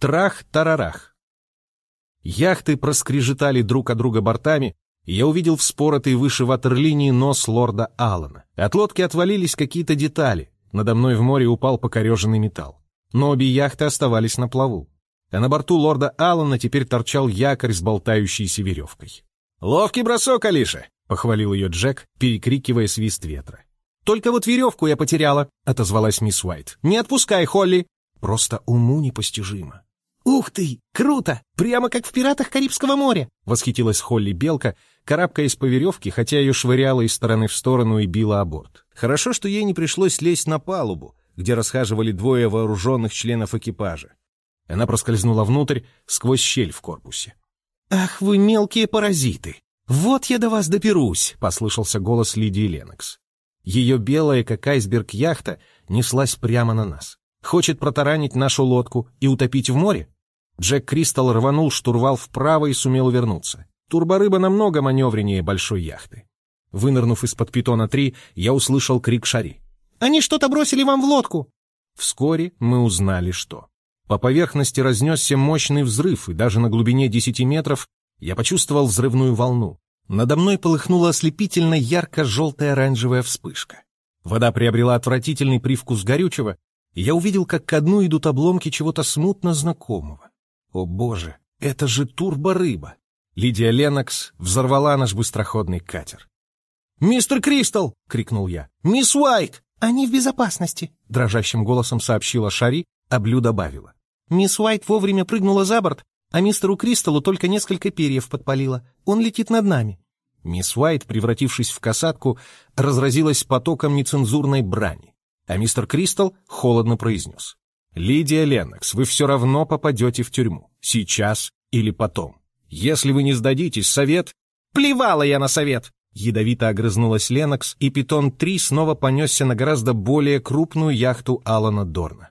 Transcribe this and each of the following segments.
Трах-тарарах. Яхты проскрежетали друг от друга бортами, и я увидел вспоротый выше ватерлинии нос лорда Аллана. От лодки отвалились какие-то детали. Надо мной в море упал покореженный металл. Но обе яхты оставались на плаву. А на борту лорда Аллана теперь торчал якорь с болтающейся веревкой. «Ловкий бросок, Алиша!» — похвалил ее Джек, перекрикивая свист ветра. «Только вот веревку я потеряла», — отозвалась мисс Уайт. «Не отпускай, Холли!» Просто уму непостижимо. «Ух ты! Круто! Прямо как в «Пиратах Карибского моря!» — восхитилась Холли Белка, карабкаясь по веревке, хотя ее швыряло из стороны в сторону и било о борт. Хорошо, что ей не пришлось лезть на палубу, где расхаживали двое вооруженных членов экипажа. Она проскользнула внутрь сквозь щель в корпусе. «Ах вы мелкие паразиты! Вот я до вас доберусь!» — послышался голос Лидии Ленокс. Ее белая, как айсберг, яхта неслась прямо на нас. Хочет протаранить нашу лодку и утопить в море? Джек Кристал рванул штурвал вправо и сумел вернуться. Турборыба намного маневреннее большой яхты. Вынырнув из-под питона-3, я услышал крик Шари. «Они что-то бросили вам в лодку!» Вскоре мы узнали, что. По поверхности разнесся мощный взрыв, и даже на глубине 10 метров я почувствовал взрывную волну. Надо мной полыхнула ослепительно ярко-желтая оранжевая вспышка. Вода приобрела отвратительный привкус горючего, и я увидел, как ко дну идут обломки чего-то смутно знакомого. О боже, это же турборыба! Лидия Ленокс взорвала наш быстроходный катер. «Мистер Кристал!» — крикнул я. «Мисс Уайт!» «Они в безопасности!» — дрожащим голосом сообщила Шари, а Блю добавила. «Мисс Уайт вовремя прыгнула за борт, а мистеру Кристаллу только несколько перьев подпалило. Он летит над нами». Мисс Уайт, превратившись в касатку, разразилась потоком нецензурной брани а мистер Кристал холодно произнес. «Лидия Леннокс, вы все равно попадете в тюрьму. Сейчас или потом. Если вы не сдадитесь, совет...» «Плевала я на совет!» Ядовито огрызнулась Ленокс, и Питон-3 снова понесся на гораздо более крупную яхту Алана Дорна.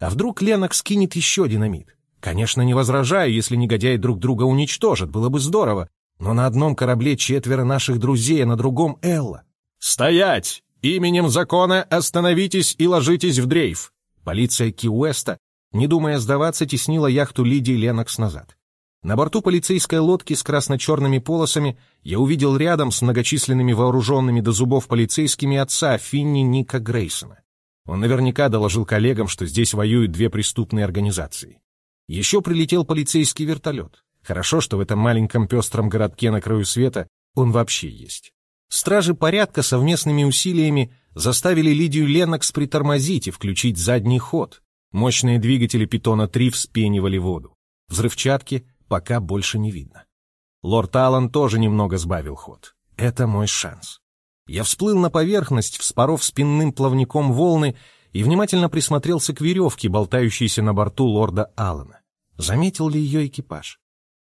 А вдруг Ленокс кинет еще динамит? Конечно, не возражаю, если негодяи друг друга уничтожат, было бы здорово. Но на одном корабле четверо наших друзей, а на другом Элла. «Стоять!» «Именем закона остановитесь и ложитесь в дрейф!» Полиция Ки-Уэста, не думая сдаваться, теснила яхту Лидии Ленокс назад. На борту полицейской лодки с красно-черными полосами я увидел рядом с многочисленными вооруженными до зубов полицейскими отца Финни Ника Грейсона. Он наверняка доложил коллегам, что здесь воюют две преступные организации. Еще прилетел полицейский вертолет. Хорошо, что в этом маленьком пестром городке на краю света он вообще есть. Стражи порядка совместными усилиями заставили Лидию Ленокс притормозить и включить задний ход. Мощные двигатели Питона-3 вспенивали воду. Взрывчатки пока больше не видно. Лорд Аллан тоже немного сбавил ход. Это мой шанс. Я всплыл на поверхность, вспоров спинным плавником волны и внимательно присмотрелся к веревке, болтающейся на борту лорда Аллана. Заметил ли ее экипаж?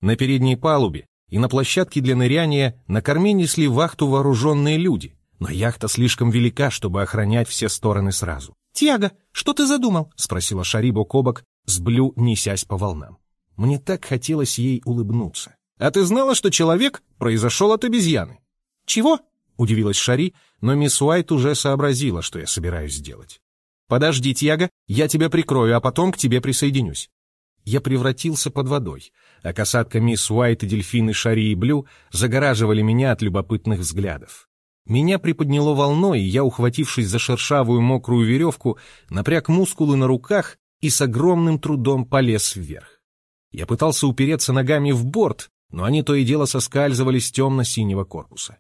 На передней палубе и на площадке для ныряния на корме несли вахту вооруженные люди, но яхта слишком велика, чтобы охранять все стороны сразу. «Тиаго, что ты задумал?» — спросила Шари бок о бок, с Блю несясь по волнам. Мне так хотелось ей улыбнуться. «А ты знала, что человек произошел от обезьяны?» «Чего?» — удивилась Шари, но мисс Уайт уже сообразила, что я собираюсь сделать. «Подожди, Тьяго, я тебя прикрою, а потом к тебе присоединюсь». Я превратился под водой, а касатка мисс Уайт и дельфины Шари и Блю загораживали меня от любопытных взглядов. Меня приподняло волной, и я, ухватившись за шершавую мокрую веревку, напряг мускулы на руках и с огромным трудом полез вверх. Я пытался упереться ногами в борт, но они то и дело соскальзывали с темно-синего корпуса.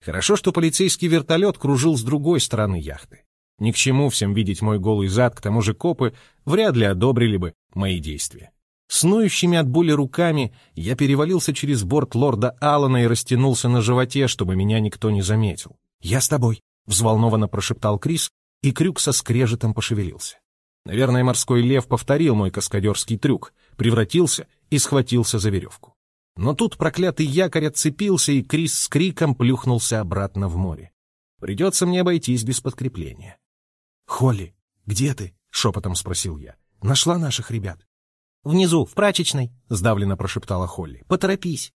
Хорошо, что полицейский вертолет кружил с другой стороны яхты. Ни к чему всем видеть мой голый зад, к тому же копы вряд ли одобрили бы мои действия. Снующими от боли руками я перевалился через борт лорда Аллана и растянулся на животе, чтобы меня никто не заметил. «Я с тобой», — взволнованно прошептал Крис, и крюк со скрежетом пошевелился. Наверное, морской лев повторил мой каскадерский трюк, превратился и схватился за веревку. Но тут проклятый якорь отцепился, и Крис с криком плюхнулся обратно в море. Придется мне обойтись без подкрепления. «Холли, где ты?» — шепотом спросил я. «Нашла наших ребят?» «Внизу, в прачечной», — сдавленно прошептала Холли. «Поторопись».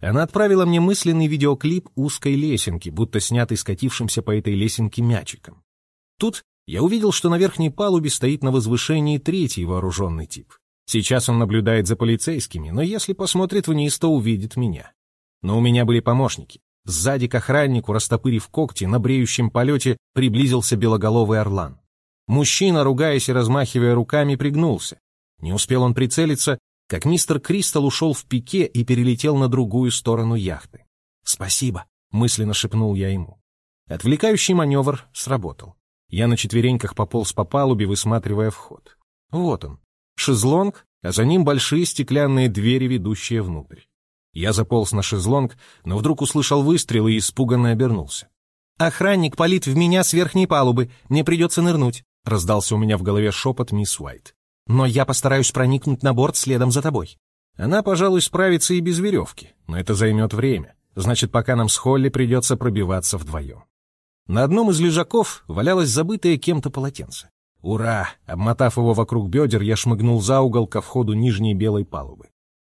Она отправила мне мысленный видеоклип узкой лесенки, будто снятый скатившимся по этой лесенке мячиком. Тут я увидел, что на верхней палубе стоит на возвышении третий вооруженный тип. Сейчас он наблюдает за полицейскими, но если посмотрит вниз, то увидит меня. Но у меня были помощники. Сзади к охраннику, растопырив когти, на бреющем полете приблизился белоголовый орлан. Мужчина, ругаясь и размахивая руками, пригнулся. Не успел он прицелиться, как мистер Кристал ушел в пике и перелетел на другую сторону яхты. «Спасибо», — мысленно шепнул я ему. Отвлекающий маневр сработал. Я на четвереньках пополз по палубе, высматривая вход. Вот он. Шезлонг, а за ним большие стеклянные двери, ведущие внутрь. Я заполз на шезлонг, но вдруг услышал выстрел и испуганно обернулся. «Охранник палит в меня с верхней палубы, мне придется нырнуть», — раздался у меня в голове шепот мисс Уайт. «Но я постараюсь проникнуть на борт следом за тобой». Она, пожалуй, справится и без веревки, но это займет время. Значит, пока нам с Холли придется пробиваться вдвоем. На одном из лежаков валялось забытое кем-то полотенце. Ура! Обмотав его вокруг бедер, я шмыгнул за угол ко входу нижней белой палубы.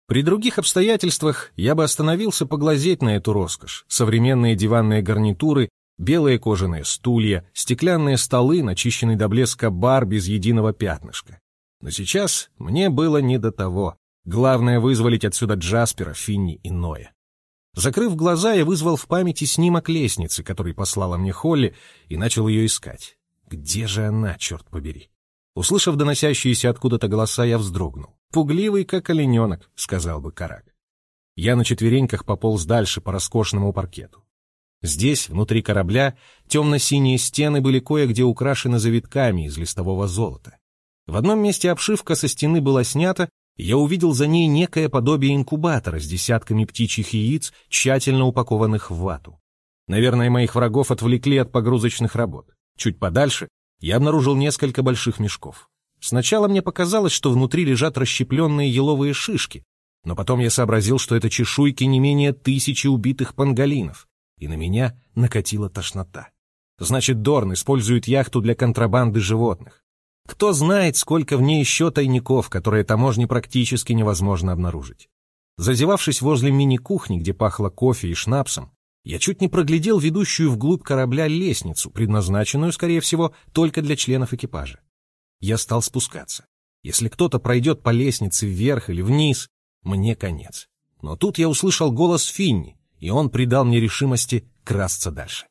При других обстоятельствах я бы остановился поглазеть на эту роскошь. Современные диванные гарнитуры, белые кожаные стулья, стеклянные столы, начищенный до блеска бар без единого пятнышка. Но сейчас мне было не до того. Главное вызволить отсюда Джаспера, Финни и Ноя. Закрыв глаза, я вызвал в памяти снимок лестницы, который послала мне Холли, и начал ее искать. Где же она, черт побери? Услышав доносящиеся откуда-то голоса, я вздрогнул. «Пугливый, как олененок», — сказал бы Карак. Я на четвереньках пополз дальше по роскошному паркету. Здесь, внутри корабля, темно-синие стены были кое-где украшены завитками из листового золота. В одном месте обшивка со стены была снята, и я увидел за ней некое подобие инкубатора с десятками птичьих яиц, тщательно упакованных в вату. Наверное, моих врагов отвлекли от погрузочных работ. Чуть подальше я обнаружил несколько больших мешков. Сначала мне показалось, что внутри лежат расщепленные еловые шишки, но потом я сообразил, что это чешуйки не менее тысячи убитых панголинов, и на меня накатила тошнота. Значит, Дорн использует яхту для контрабанды животных. Кто знает, сколько в ней еще тайников, которые таможне практически невозможно обнаружить. Зазевавшись возле мини-кухни, где пахло кофе и шнапсом, я чуть не проглядел ведущую вглубь корабля лестницу, предназначенную, скорее всего, только для членов экипажа. Я стал спускаться. Если кто-то пройдет по лестнице вверх или вниз, мне конец. Но тут я услышал голос Финни, и он придал мне решимости красться дальше.